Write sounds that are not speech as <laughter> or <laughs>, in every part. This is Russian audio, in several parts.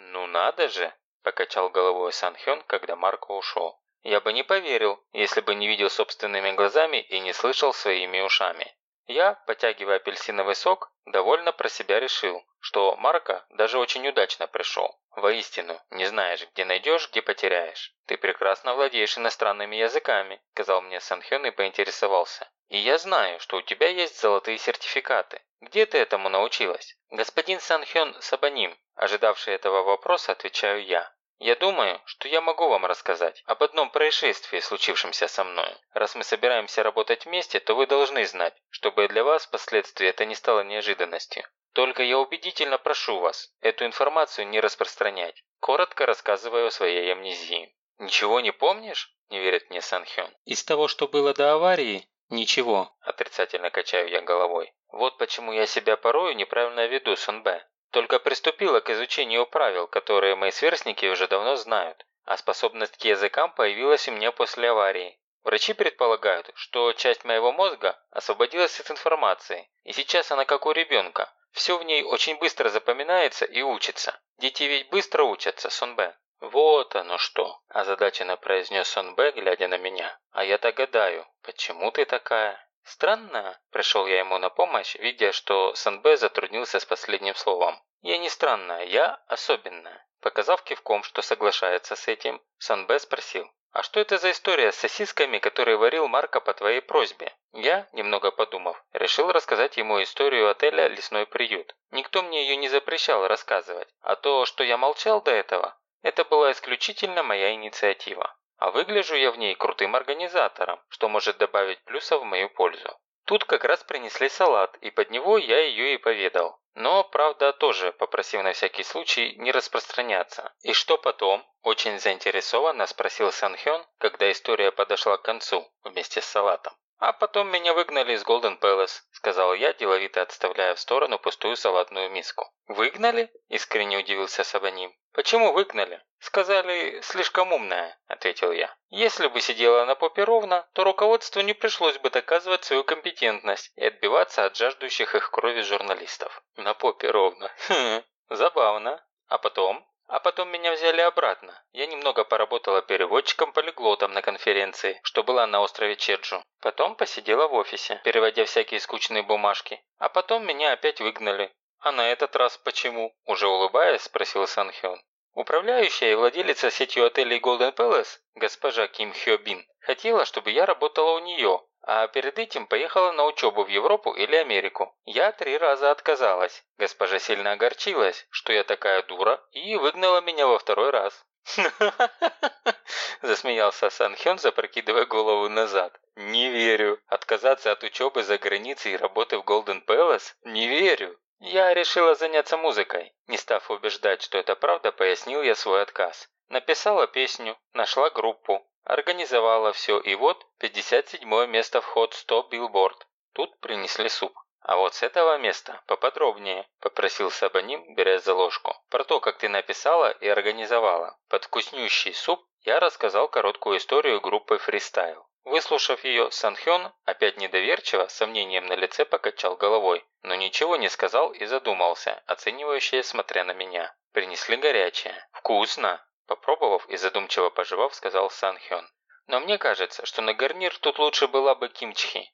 «Ну надо же!» – покачал головой Санхён, когда Марко ушел. «Я бы не поверил, если бы не видел собственными глазами и не слышал своими ушами». Я, потягивая апельсиновый сок, довольно про себя решил, что Марко даже очень удачно пришел. Воистину, не знаешь, где найдешь, где потеряешь. Ты прекрасно владеешь иностранными языками, сказал мне Санхён и поинтересовался. И я знаю, что у тебя есть золотые сертификаты. Где ты этому научилась? Господин Санхён Сабаним, ожидавший этого вопроса, отвечаю я. Я думаю, что я могу вам рассказать об одном происшествии, случившемся со мной. Раз мы собираемся работать вместе, то вы должны знать, чтобы для вас впоследствии это не стало неожиданностью. Только я убедительно прошу вас эту информацию не распространять. Коротко рассказываю о своей амнезии. «Ничего не помнишь?» – не верит мне Санхён. «Из того, что было до аварии, ничего», – отрицательно качаю я головой. «Вот почему я себя порою неправильно веду, Сонбэ. Только приступила к изучению правил, которые мои сверстники уже давно знают, а способность к языкам появилась у меня после аварии. Врачи предполагают, что часть моего мозга освободилась от информации, и сейчас она как у ребенка. Все в ней очень быстро запоминается и учится. Дети ведь быстро учатся, Сонбэ. «Вот оно что!» – озадаченно произнес Сонбэ, глядя на меня. «А я-то гадаю, почему ты такая?» «Странно?» – пришел я ему на помощь, видя, что Санбэ затруднился с последним словом. «Я не странная, я особенная». Показав кивком, что соглашается с этим, Санбэ спросил. «А что это за история с сосисками, которые варил Марко по твоей просьбе?» Я, немного подумав, решил рассказать ему историю отеля «Лесной приют». Никто мне ее не запрещал рассказывать, а то, что я молчал до этого, это была исключительно моя инициатива. А выгляжу я в ней крутым организатором, что может добавить плюсов в мою пользу. Тут как раз принесли салат, и под него я ее и поведал. Но, правда, тоже попросил на всякий случай не распространяться. «И что потом?» – очень заинтересованно спросил Санхён, когда история подошла к концу, вместе с салатом. «А потом меня выгнали из Голден Пэлас», – сказал я, деловито отставляя в сторону пустую салатную миску. «Выгнали?» – искренне удивился Сабаним. «Почему выгнали?» «Сказали, слишком умная», – ответил я. «Если бы сидела на попе ровно, то руководству не пришлось бы доказывать свою компетентность и отбиваться от жаждущих их крови журналистов». «На попе ровно. Хм, забавно. А потом?» А потом меня взяли обратно. Я немного поработала переводчиком-полиглотом на конференции, что была на острове Чеджу. Потом посидела в офисе, переводя всякие скучные бумажки. А потом меня опять выгнали. «А на этот раз почему?» – уже улыбаясь, спросил Санхён. Управляющая и владелица сетью отелей Golden Palace, госпожа Ким Хё Бин, хотела, чтобы я работала у нее, а перед этим поехала на учебу в Европу или Америку. Я три раза отказалась. Госпожа сильно огорчилась, что я такая дура, и выгнала меня во второй раз. <laughs> Засмеялся Сан Хён, запрокидывая голову назад. «Не верю. Отказаться от учебы за границей и работы в Голден Пэлас? Не верю. Я решила заняться музыкой. Не став убеждать, что это правда, пояснил я свой отказ. Написала песню, нашла группу, Организовала все, и вот 57 место в Hot 100 Billboard. Тут принесли суп. «А вот с этого места поподробнее», – попросил Сабаним, беря за ложку. «Про то, как ты написала и организовала. Под вкуснющий суп я рассказал короткую историю группы «Фристайл». Выслушав ее, Санхён опять недоверчиво, с сомнением на лице покачал головой, но ничего не сказал и задумался, оценивающе смотря на меня. Принесли горячее. «Вкусно!» Попробовав и задумчиво пожевав, сказал Сан Хён. «Но мне кажется, что на гарнир тут лучше была бы кимчхи.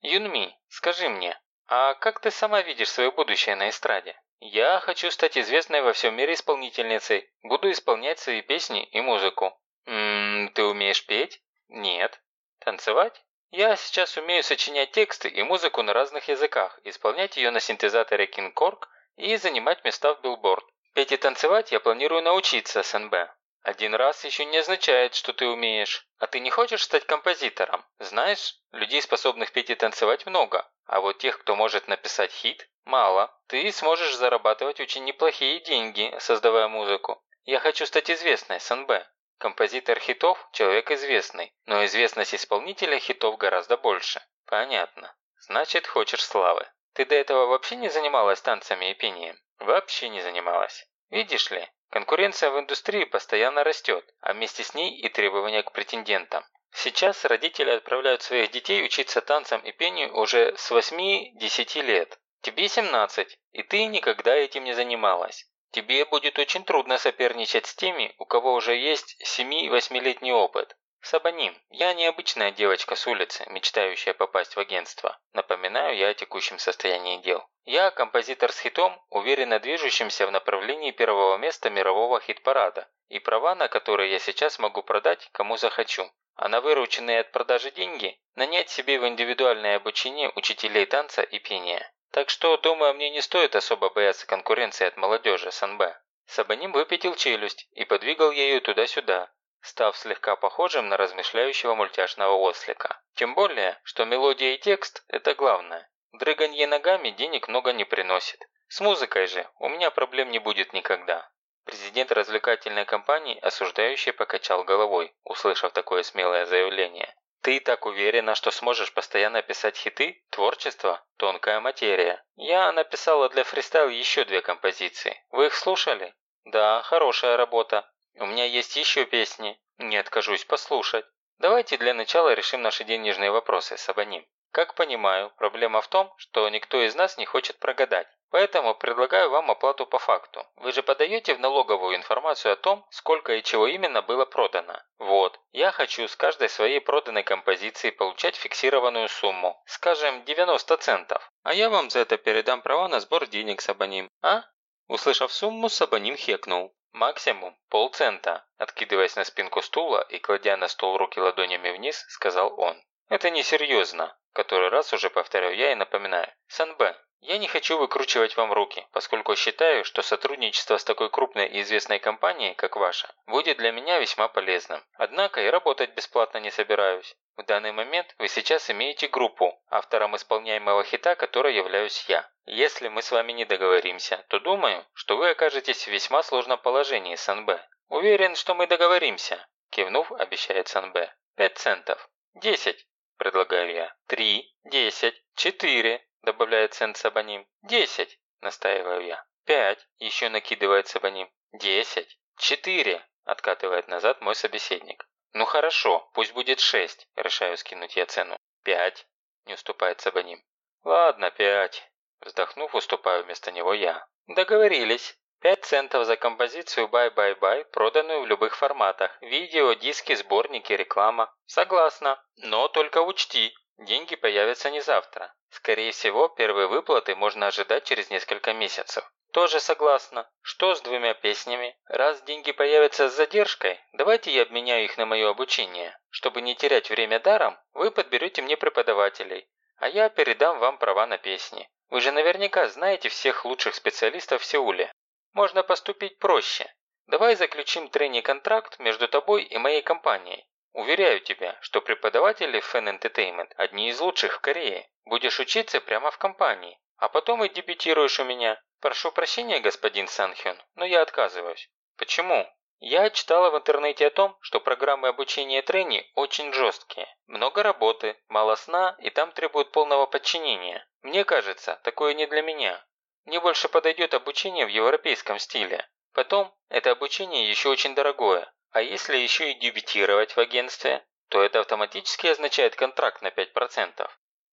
Юнми, скажи мне, а как ты сама видишь свое будущее на эстраде? Я хочу стать известной во всем мире исполнительницей. Буду исполнять свои песни и музыку. Ммм, ты умеешь петь? Нет. Танцевать? Я сейчас умею сочинять тексты и музыку на разных языках, исполнять ее на синтезаторе King Korg и занимать места в билборд. Петь и танцевать я планирую научиться, СНБ. Один раз еще не означает, что ты умеешь. А ты не хочешь стать композитором? Знаешь, людей, способных петь и танцевать, много. А вот тех, кто может написать хит, мало. Ты сможешь зарабатывать очень неплохие деньги, создавая музыку. Я хочу стать известной, СНБ. Композитор хитов – человек известный, но известность исполнителя хитов гораздо больше. Понятно. Значит, хочешь славы. Ты до этого вообще не занималась танцами и пением? Вообще не занималась. Видишь ли, конкуренция в индустрии постоянно растет, а вместе с ней и требования к претендентам. Сейчас родители отправляют своих детей учиться танцам и пению уже с 8-10 лет. Тебе 17, и ты никогда этим не занималась. Тебе будет очень трудно соперничать с теми, у кого уже есть 7-8-летний опыт. Сабаним, я необычная девочка с улицы, мечтающая попасть в агентство. Напоминаю я о текущем состоянии дел. Я композитор с хитом, уверенно движущимся в направлении первого места мирового хит-парада, и права на которые я сейчас могу продать кому захочу. А на вырученные от продажи деньги нанять себе в индивидуальное обучение учителей танца и пения. Так что, думаю, мне не стоит особо бояться конкуренции от молодежи СНБ. Сабаним выпятил челюсть и подвигал ею туда-сюда, став слегка похожим на размышляющего мультяшного ослика. Тем более, что мелодия и текст – это главное. Дрыганье ногами денег много не приносит. С музыкой же у меня проблем не будет никогда. Президент развлекательной компании осуждающий покачал головой, услышав такое смелое заявление. «Ты так уверена, что сможешь постоянно писать хиты? Творчество? Тонкая материя. Я написала для фристайл еще две композиции. Вы их слушали? Да, хорошая работа. У меня есть еще песни. Не откажусь послушать. Давайте для начала решим наши денежные вопросы с Абоним. Как понимаю, проблема в том, что никто из нас не хочет прогадать. Поэтому предлагаю вам оплату по факту. Вы же подаете в налоговую информацию о том, сколько и чего именно было продано. Вот, я хочу с каждой своей проданной композиции получать фиксированную сумму, скажем, 90 центов. А я вам за это передам права на сбор денег с Абоним. А? Услышав сумму, Сабаним хекнул. «Максимум полцента», – откидываясь на спинку стула и кладя на стол руки ладонями вниз, сказал он. «Это несерьезно», – который раз уже повторяю я и напоминаю. «Санбэ, я не хочу выкручивать вам руки, поскольку считаю, что сотрудничество с такой крупной и известной компанией, как ваша, будет для меня весьма полезным. Однако и работать бесплатно не собираюсь. В данный момент вы сейчас имеете группу, автором исполняемого хита, которой являюсь я. Если мы с вами не договоримся, то думаю, что вы окажетесь в весьма сложном положении, СНБ. Уверен, что мы договоримся, кивнув, обещает СНБ. Пять центов. Десять, предлагаю я. Три, десять, четыре, добавляет Сент Сабаним. Десять, настаиваю я. Пять, еще накидывает Сабаним. Десять. Четыре, откатывает назад мой собеседник. «Ну хорошо, пусть будет шесть», – решаю скинуть я цену. «Пять», – не уступает Сабаним. «Ладно, пять», – вздохнув, уступаю вместо него я. «Договорились. Пять центов за композицию «Bye Bye Bye», проданную в любых форматах. Видео, диски, сборники, реклама. Согласна. Но только учти, деньги появятся не завтра. Скорее всего, первые выплаты можно ожидать через несколько месяцев. Тоже согласна. Что с двумя песнями? Раз деньги появятся с задержкой, давайте я обменяю их на мое обучение. Чтобы не терять время даром, вы подберете мне преподавателей, а я передам вам права на песни. Вы же наверняка знаете всех лучших специалистов в Сеуле. Можно поступить проще. Давай заключим тренинг-контракт между тобой и моей компанией. Уверяю тебя, что преподаватели Fan Entertainment одни из лучших в Корее. Будешь учиться прямо в компании, а потом и дебютируешь у меня. «Прошу прощения, господин Санхён, но я отказываюсь». «Почему?» Я читала в интернете о том, что программы обучения трени очень жесткие. Много работы, мало сна и там требуют полного подчинения. Мне кажется, такое не для меня. Мне больше подойдет обучение в европейском стиле. Потом, это обучение еще очень дорогое. А если еще и дебютировать в агентстве, то это автоматически означает контракт на 5%.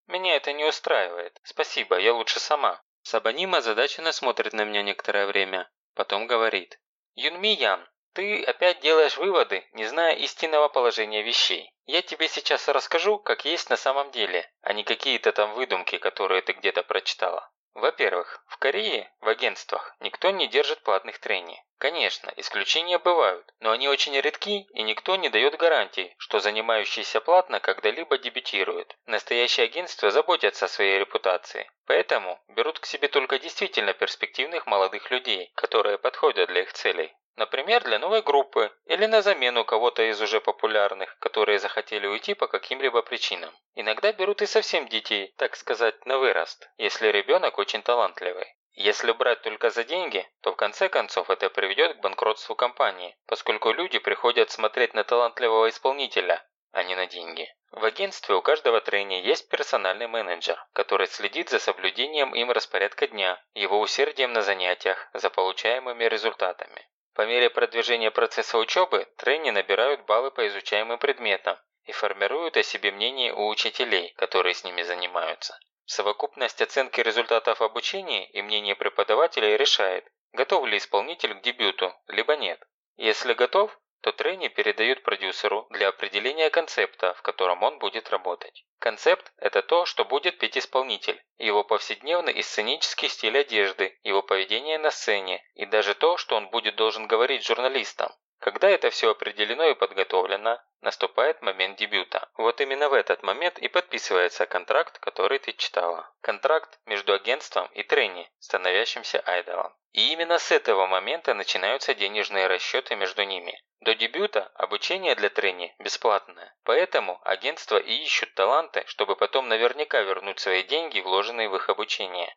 Меня это не устраивает. Спасибо, я лучше сама. Сабаним озадаченно смотрит на меня некоторое время, потом говорит. «Юнми Ян, ты опять делаешь выводы, не зная истинного положения вещей. Я тебе сейчас расскажу, как есть на самом деле, а не какие-то там выдумки, которые ты где-то прочитала. Во-первых, в Корее, в агентствах, никто не держит платных трений. Конечно, исключения бывают, но они очень редки и никто не дает гарантий, что занимающийся платно когда-либо дебютирует. Настоящие агентства заботятся о своей репутации, поэтому берут к себе только действительно перспективных молодых людей, которые подходят для их целей. Например, для новой группы или на замену кого-то из уже популярных, которые захотели уйти по каким-либо причинам. Иногда берут и совсем детей, так сказать, на вырост, если ребенок очень талантливый. Если брать только за деньги, то в конце концов это приведет к банкротству компании, поскольку люди приходят смотреть на талантливого исполнителя, а не на деньги. В агентстве у каждого трейни есть персональный менеджер, который следит за соблюдением им распорядка дня, его усердием на занятиях, за получаемыми результатами. По мере продвижения процесса учебы, трени набирают баллы по изучаемым предметам и формируют о себе мнение у учителей, которые с ними занимаются. Совокупность оценки результатов обучения и мнения преподавателей решает, готов ли исполнитель к дебюту, либо нет. Если готов, то трени передают продюсеру для определения концепта, в котором он будет работать. Концепт – это то, что будет петь исполнитель, его повседневный и сценический стиль одежды, его поведение на сцене и даже то, что он будет должен говорить журналистам. Когда это все определено и подготовлено, наступает момент дебюта. Вот именно в этот момент и подписывается контракт, который ты читала. Контракт между агентством и трени, становящимся айдолом. И именно с этого момента начинаются денежные расчеты между ними. До дебюта обучение для трени бесплатное. Поэтому агентства и ищут таланты, чтобы потом наверняка вернуть свои деньги, вложенные в их обучение.